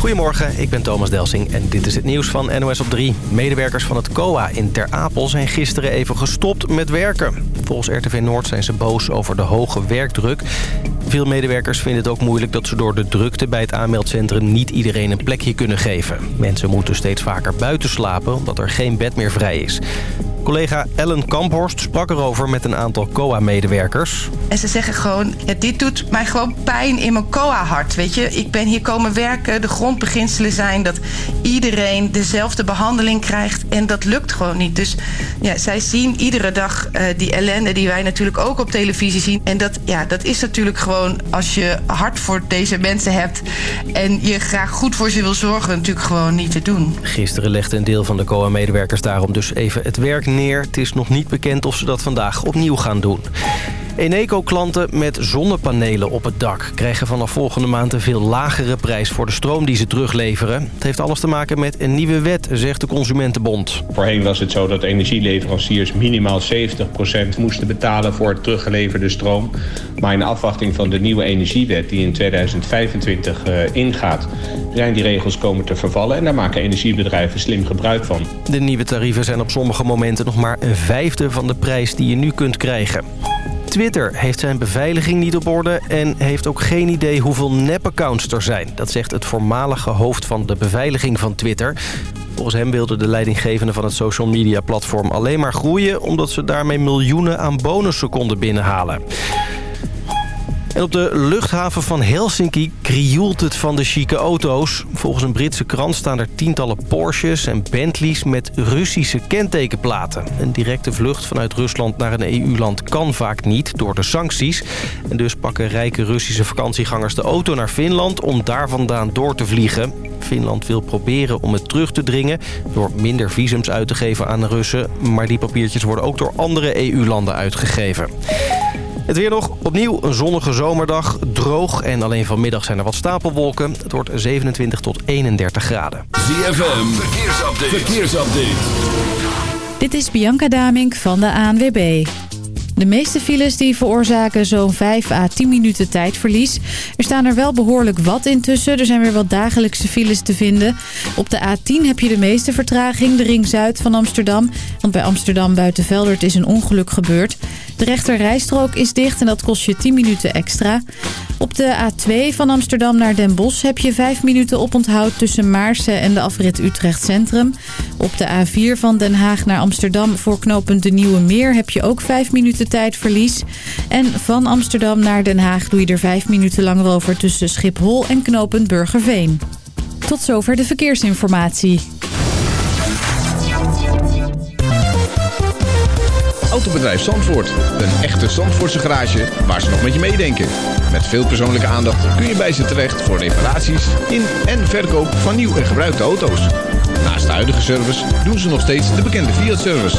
Goedemorgen, ik ben Thomas Delsing en dit is het nieuws van NOS op 3. Medewerkers van het COA in Ter Apel zijn gisteren even gestopt met werken. Volgens RTV Noord zijn ze boos over de hoge werkdruk. Veel medewerkers vinden het ook moeilijk dat ze door de drukte bij het aanmeldcentrum niet iedereen een plekje kunnen geven. Mensen moeten steeds vaker buiten slapen omdat er geen bed meer vrij is. Collega Ellen Kamphorst sprak erover met een aantal COA-medewerkers. En ze zeggen gewoon, ja, dit doet mij gewoon pijn in mijn COA-hart. Weet je, ik ben hier komen werken. De grondbeginselen zijn dat iedereen dezelfde behandeling krijgt. En dat lukt gewoon niet. Dus ja, zij zien iedere dag uh, die ellende die wij natuurlijk ook op televisie zien. En dat, ja, dat is natuurlijk gewoon, als je hart voor deze mensen hebt... en je graag goed voor ze wil zorgen, natuurlijk gewoon niet te doen. Gisteren legde een deel van de COA-medewerkers daarom dus even het werk neer. Het is nog niet bekend of ze dat vandaag opnieuw gaan doen. Eneco-klanten met zonnepanelen op het dak... krijgen vanaf volgende maand een veel lagere prijs voor de stroom die ze terugleveren. Het heeft alles te maken met een nieuwe wet, zegt de Consumentenbond. Voorheen was het zo dat energieleveranciers minimaal 70% moesten betalen... voor het teruggeleverde stroom. Maar in afwachting van de nieuwe energiewet die in 2025 uh, ingaat... zijn die regels komen te vervallen en daar maken energiebedrijven slim gebruik van. De nieuwe tarieven zijn op sommige momenten nog maar een vijfde van de prijs die je nu kunt krijgen. Twitter heeft zijn beveiliging niet op orde en heeft ook geen idee hoeveel nep-accounts er zijn. Dat zegt het voormalige hoofd van de beveiliging van Twitter. Volgens hem wilden de leidinggevenden van het social media platform alleen maar groeien... omdat ze daarmee miljoenen aan bonussen konden binnenhalen. En op de luchthaven van Helsinki krioelt het van de chique auto's. Volgens een Britse krant staan er tientallen Porsches en Bentleys met Russische kentekenplaten. Een directe vlucht vanuit Rusland naar een EU-land kan vaak niet door de sancties. En dus pakken rijke Russische vakantiegangers de auto naar Finland om daar vandaan door te vliegen. Finland wil proberen om het terug te dringen door minder visums uit te geven aan de Russen. Maar die papiertjes worden ook door andere EU-landen uitgegeven. Het weer nog. Opnieuw een zonnige zomerdag. Droog en alleen vanmiddag zijn er wat stapelwolken. Het wordt 27 tot 31 graden. ZFM. Verkeersupdate. Verkeersupdate. Dit is Bianca Damink van de ANWB. De meeste files die veroorzaken zo'n 5 à 10 minuten tijdverlies. Er staan er wel behoorlijk wat intussen. Er zijn weer wat dagelijkse files te vinden. Op de A10 heb je de meeste vertraging, de ring zuid van Amsterdam. Want bij Amsterdam buiten Veldert is een ongeluk gebeurd. De rechter rijstrook is dicht en dat kost je 10 minuten extra. Op de A2 van Amsterdam naar Den Bosch heb je 5 minuten oponthoud tussen Maarsen en de afrit Utrecht Centrum. Op de A4 van Den Haag naar Amsterdam voor knooppunt De Nieuwe Meer heb je ook 5 minuten tijdverlies. En van Amsterdam naar Den Haag doe je er 5 minuten langer over tussen Schiphol en knooppunt Burgerveen. Tot zover de verkeersinformatie. Autobedrijf Zandvoort. Een echte Zandvoortse garage waar ze nog met je meedenken. Met veel persoonlijke aandacht kun je bij ze terecht voor reparaties in en verkoop van nieuw en gebruikte auto's. Naast de huidige service doen ze nog steeds de bekende Fiat-service.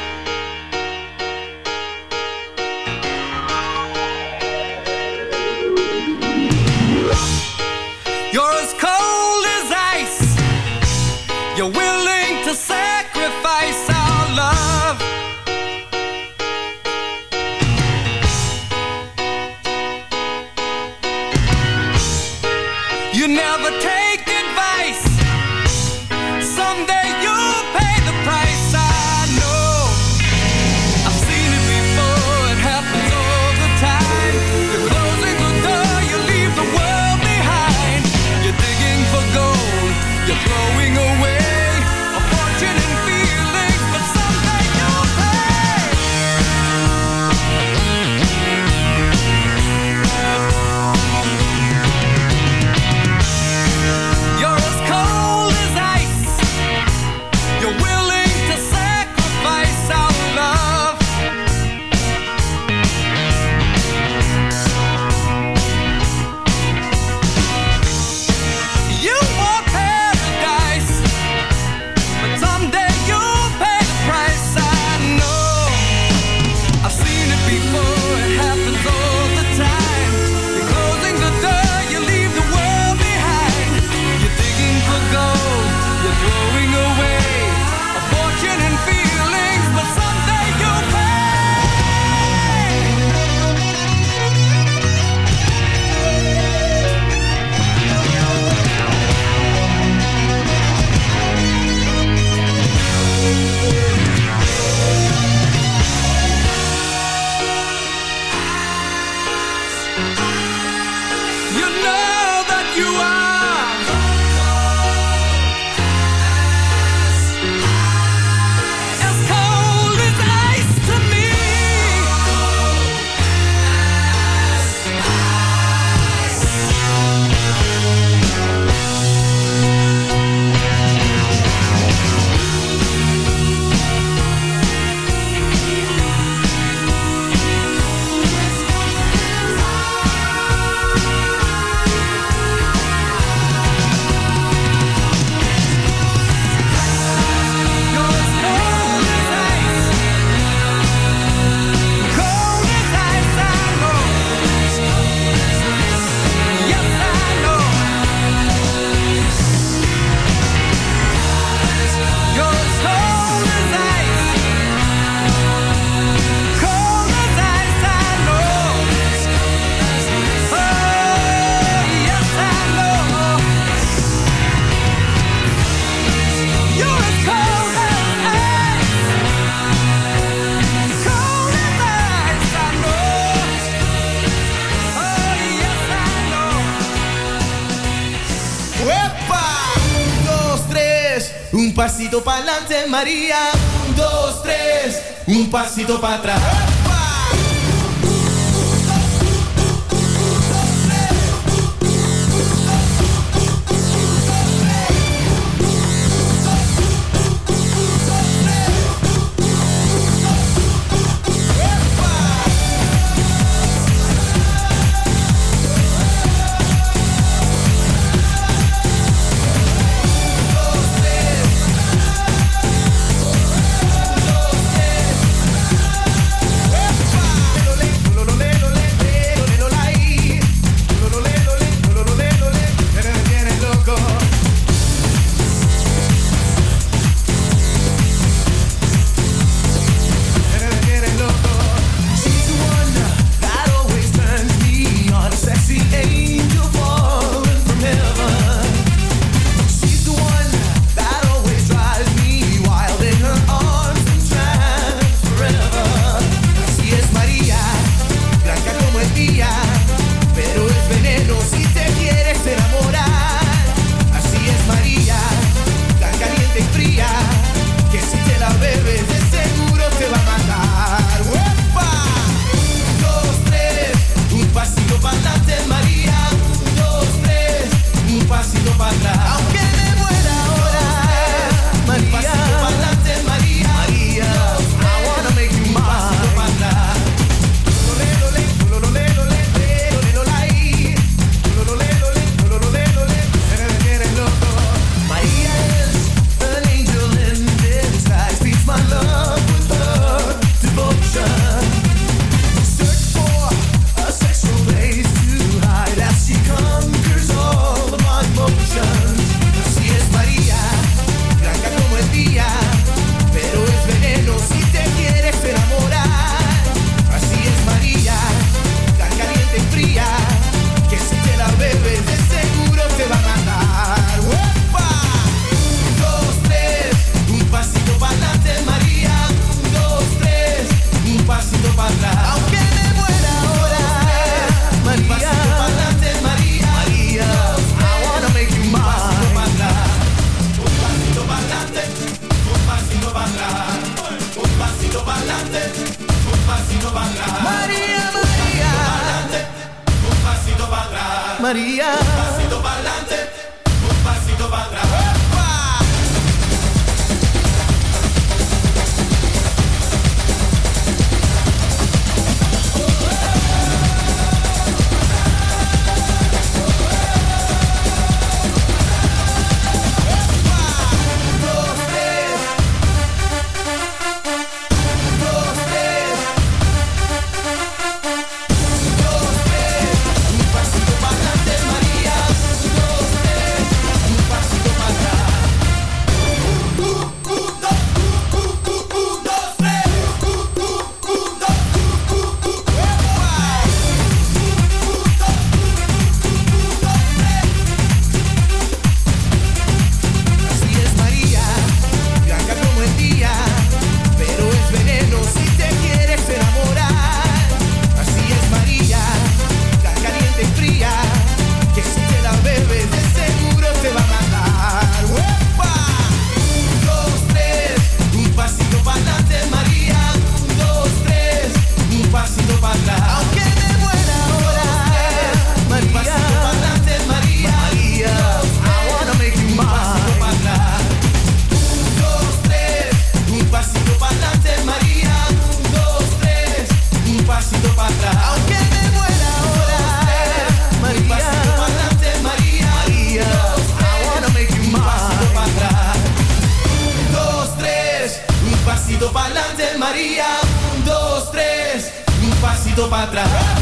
Pasito para atrás. María. voltou pra trás.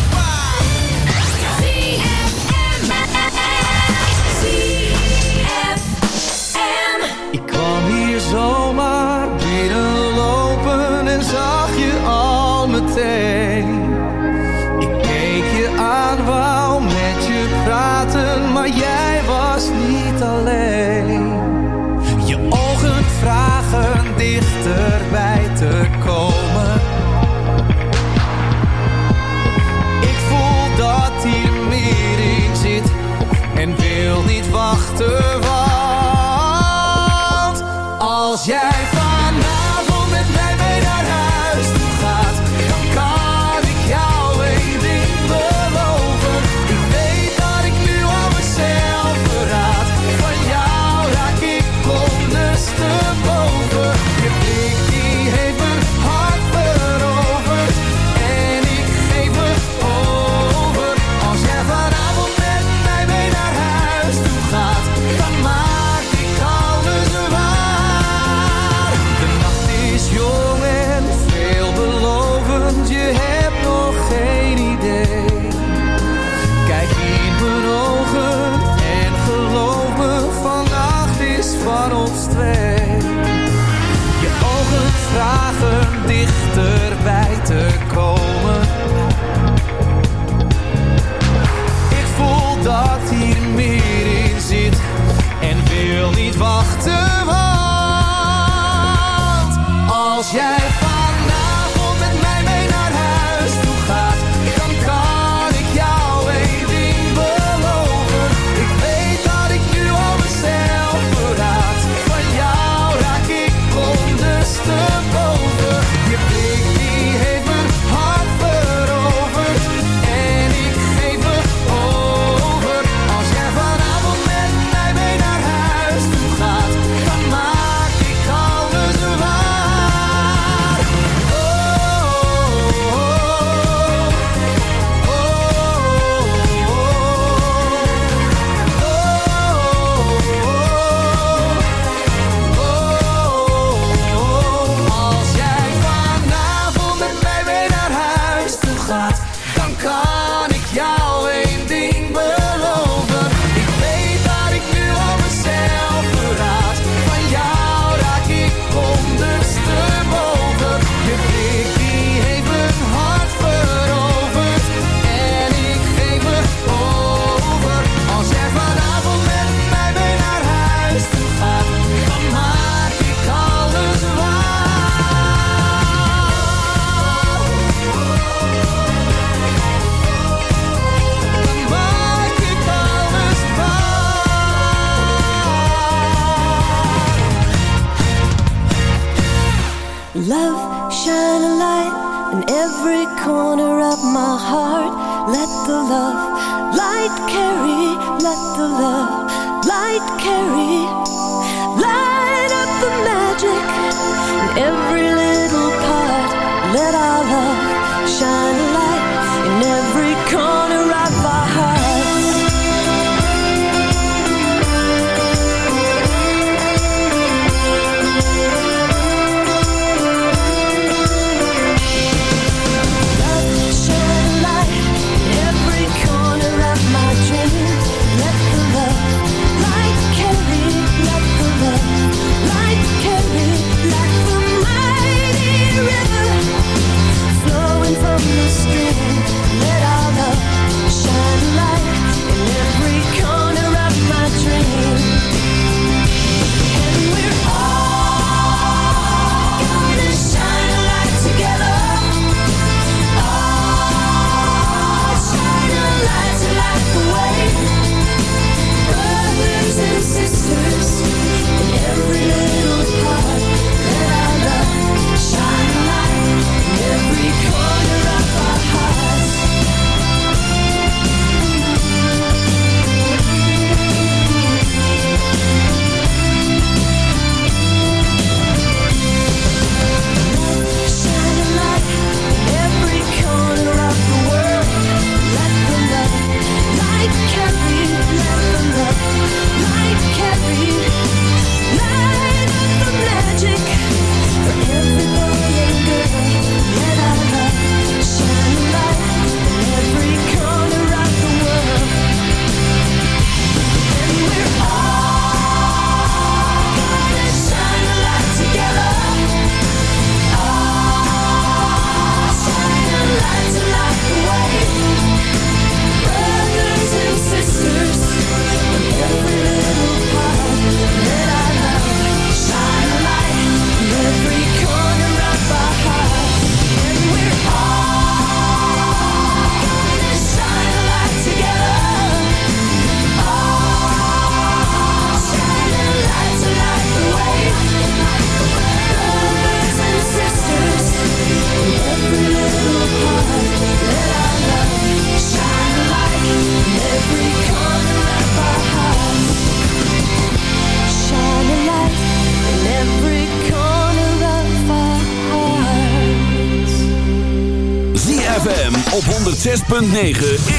9.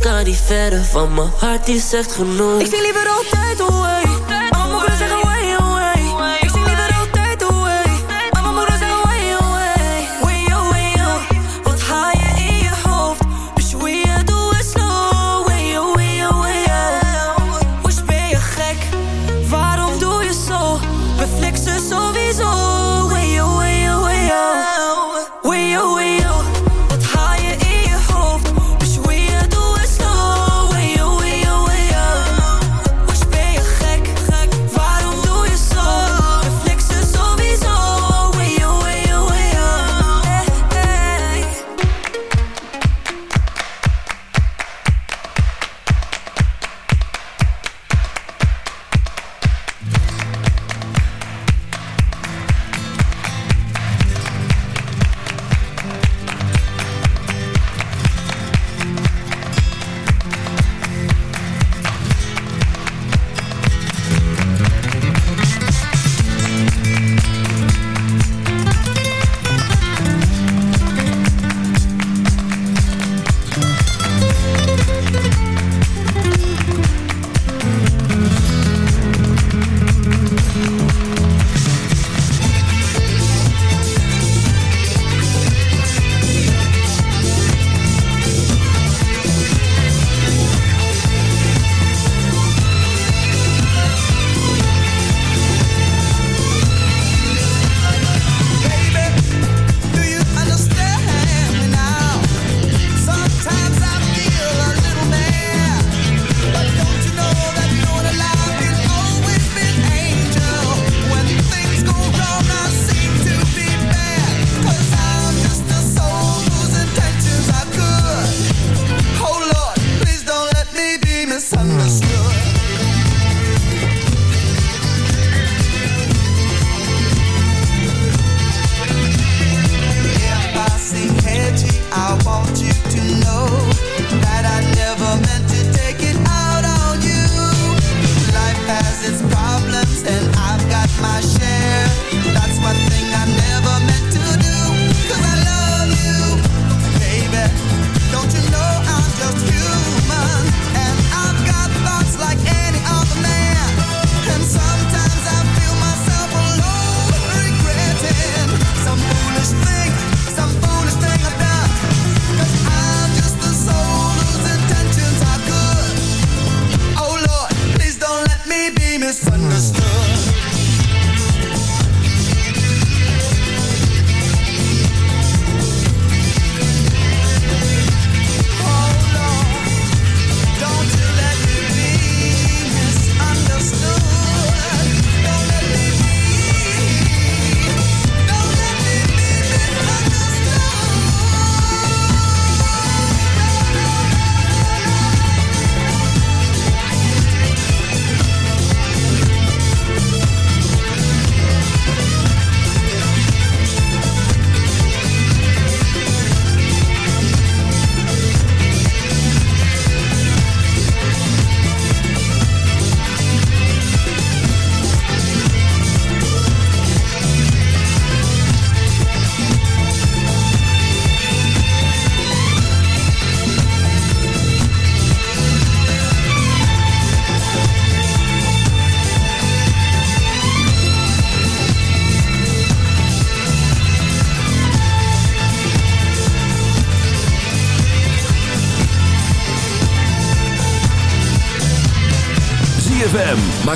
kan niet verder van mijn hart die zegt genoeg. Ik zie liever altijd hoe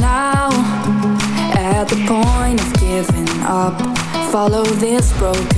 Now. At the point of giving up, follow this broken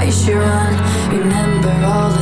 always should run. Remember all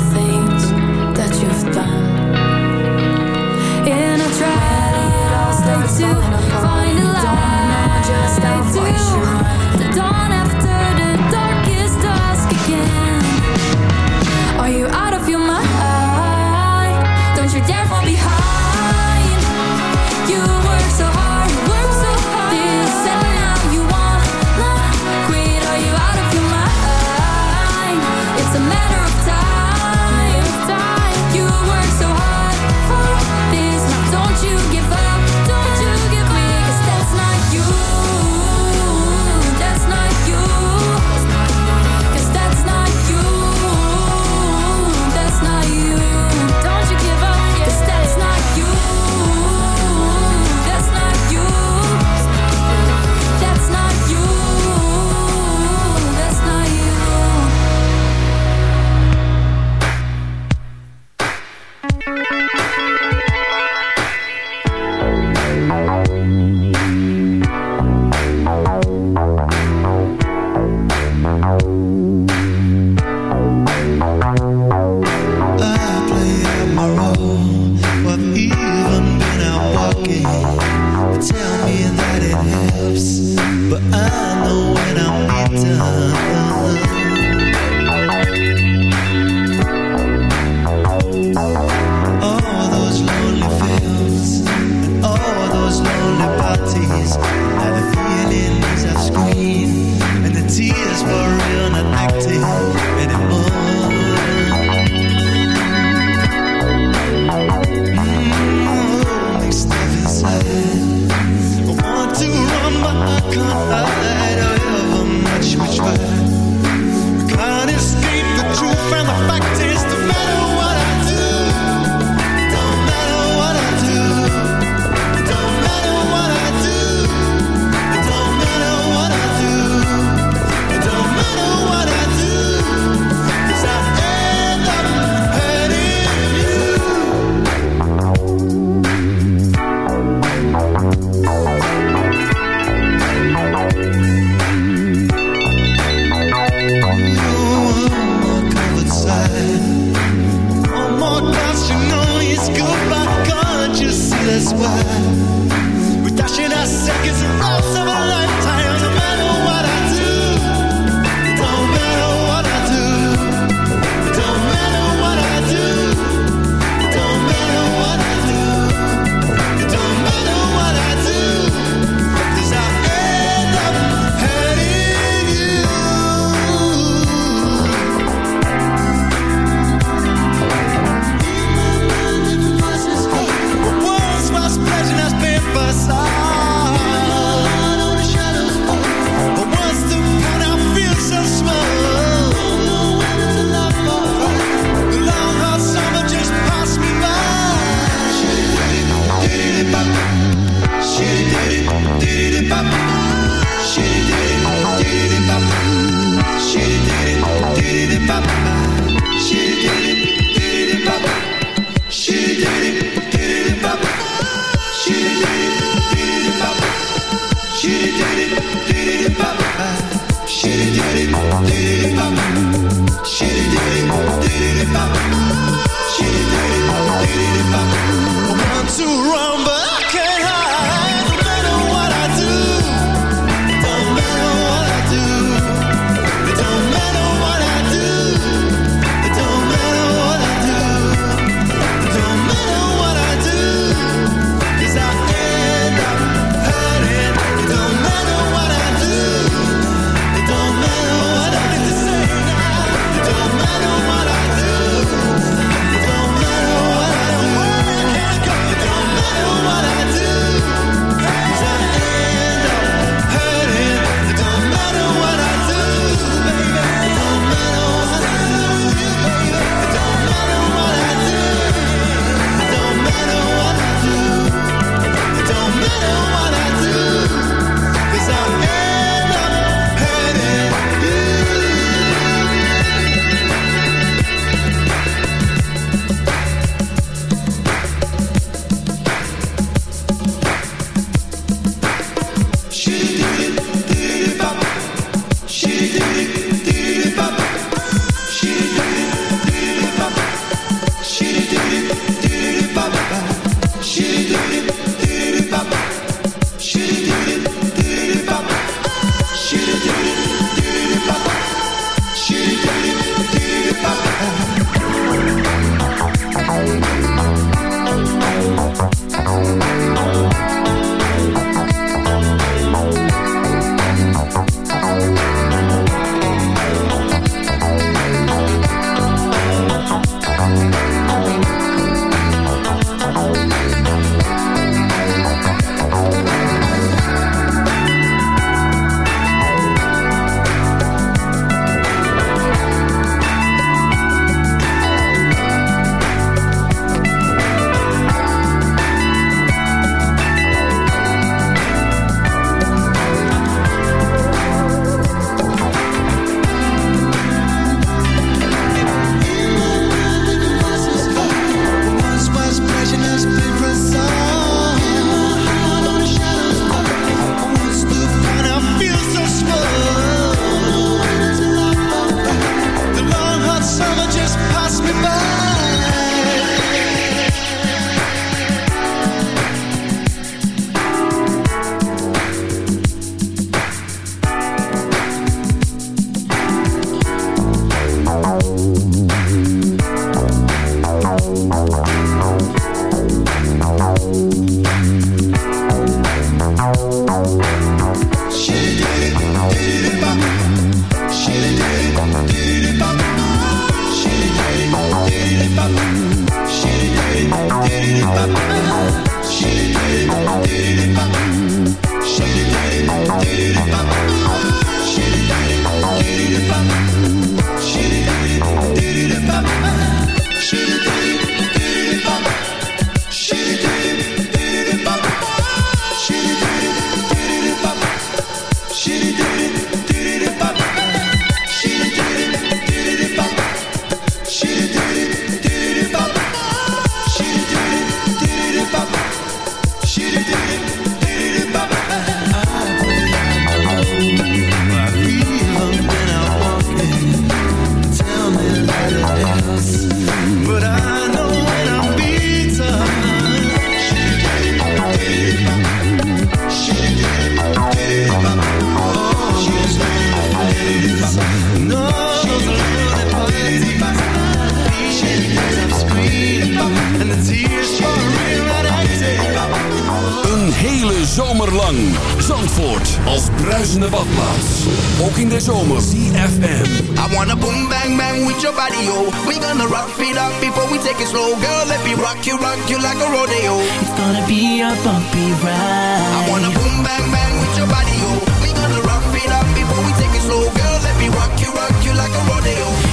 hele zomer lang. Zandvoort als bruisende badplaats. Ook in de zomer. CFM. I wanna boom bang bang with your body, yo. We gonna rock it up before we take it slow. Girl, let me rock you, rock you like a rodeo. It's gonna be a bumpy ride. I wanna boom bang bang with your body, yo. We gonna rock it up before we take it slow. Girl, let me rock you, rock you like a rodeo.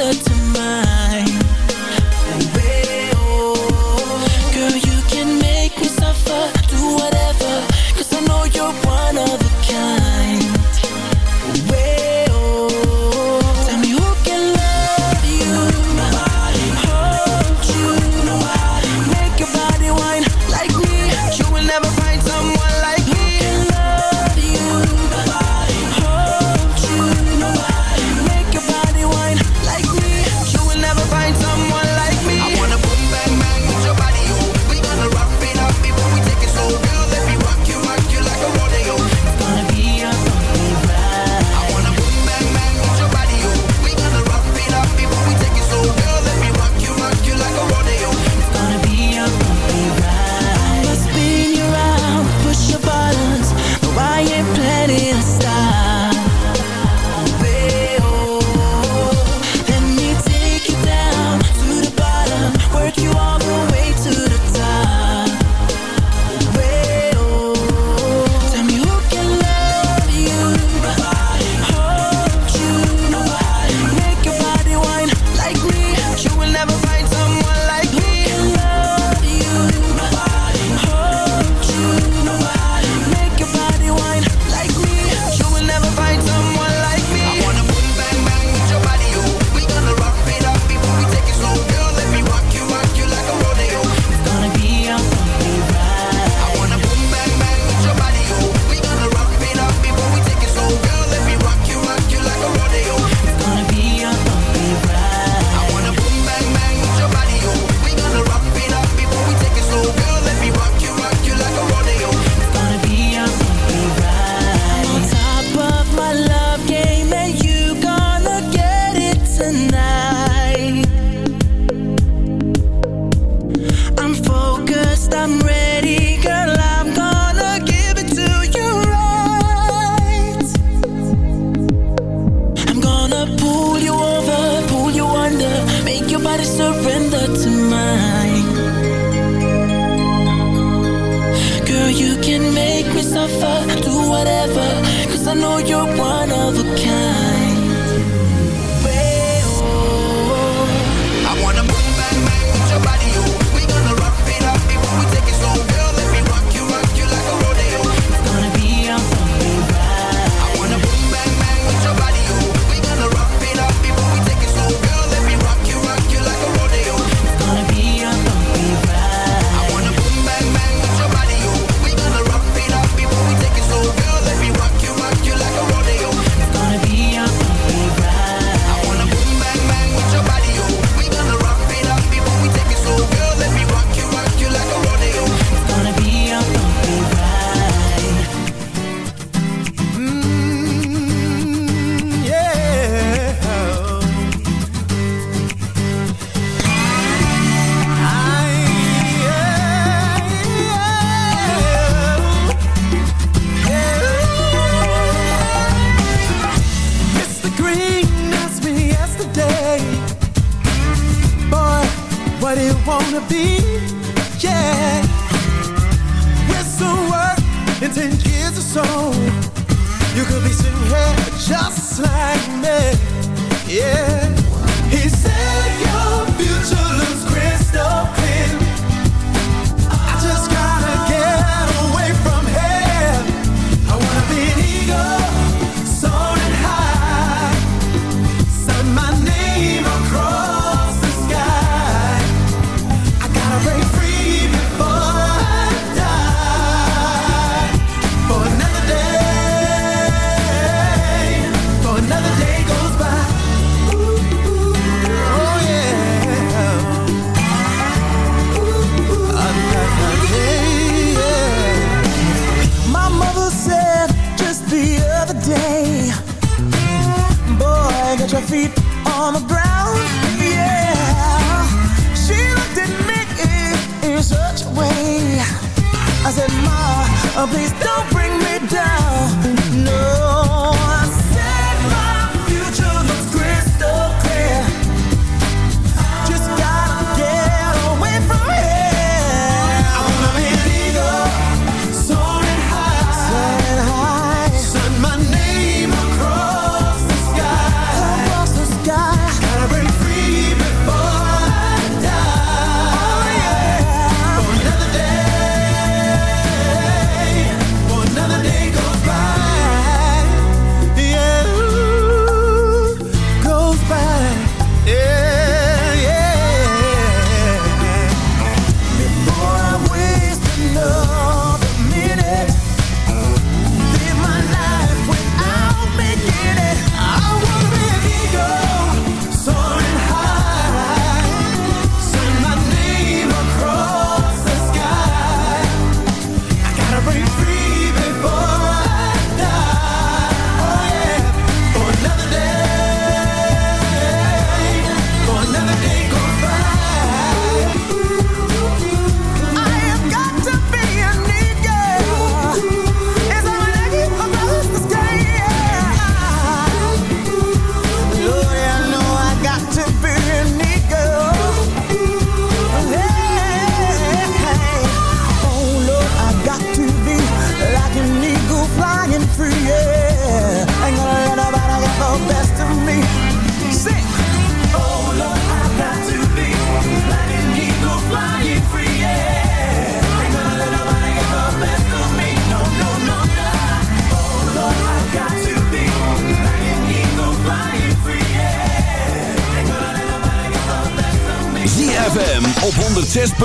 the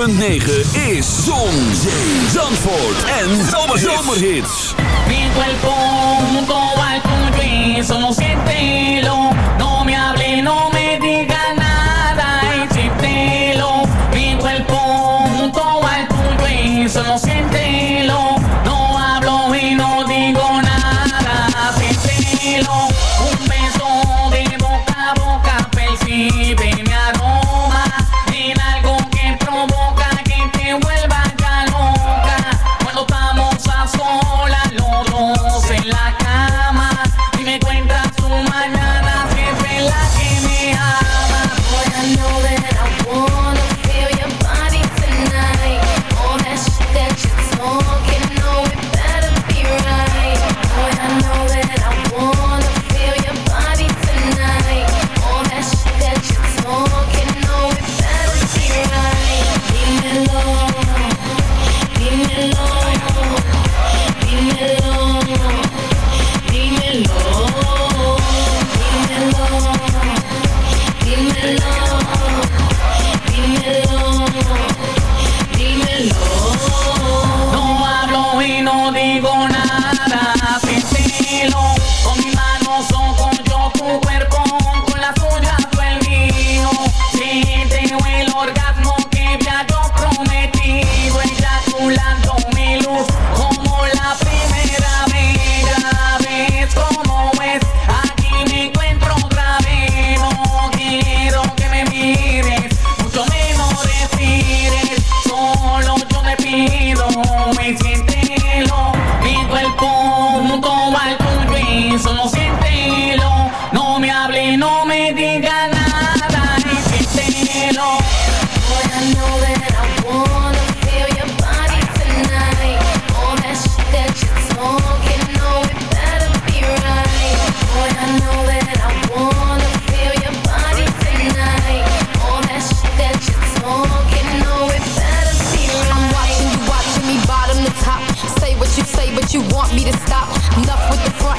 106.9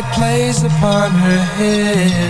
light plays upon her head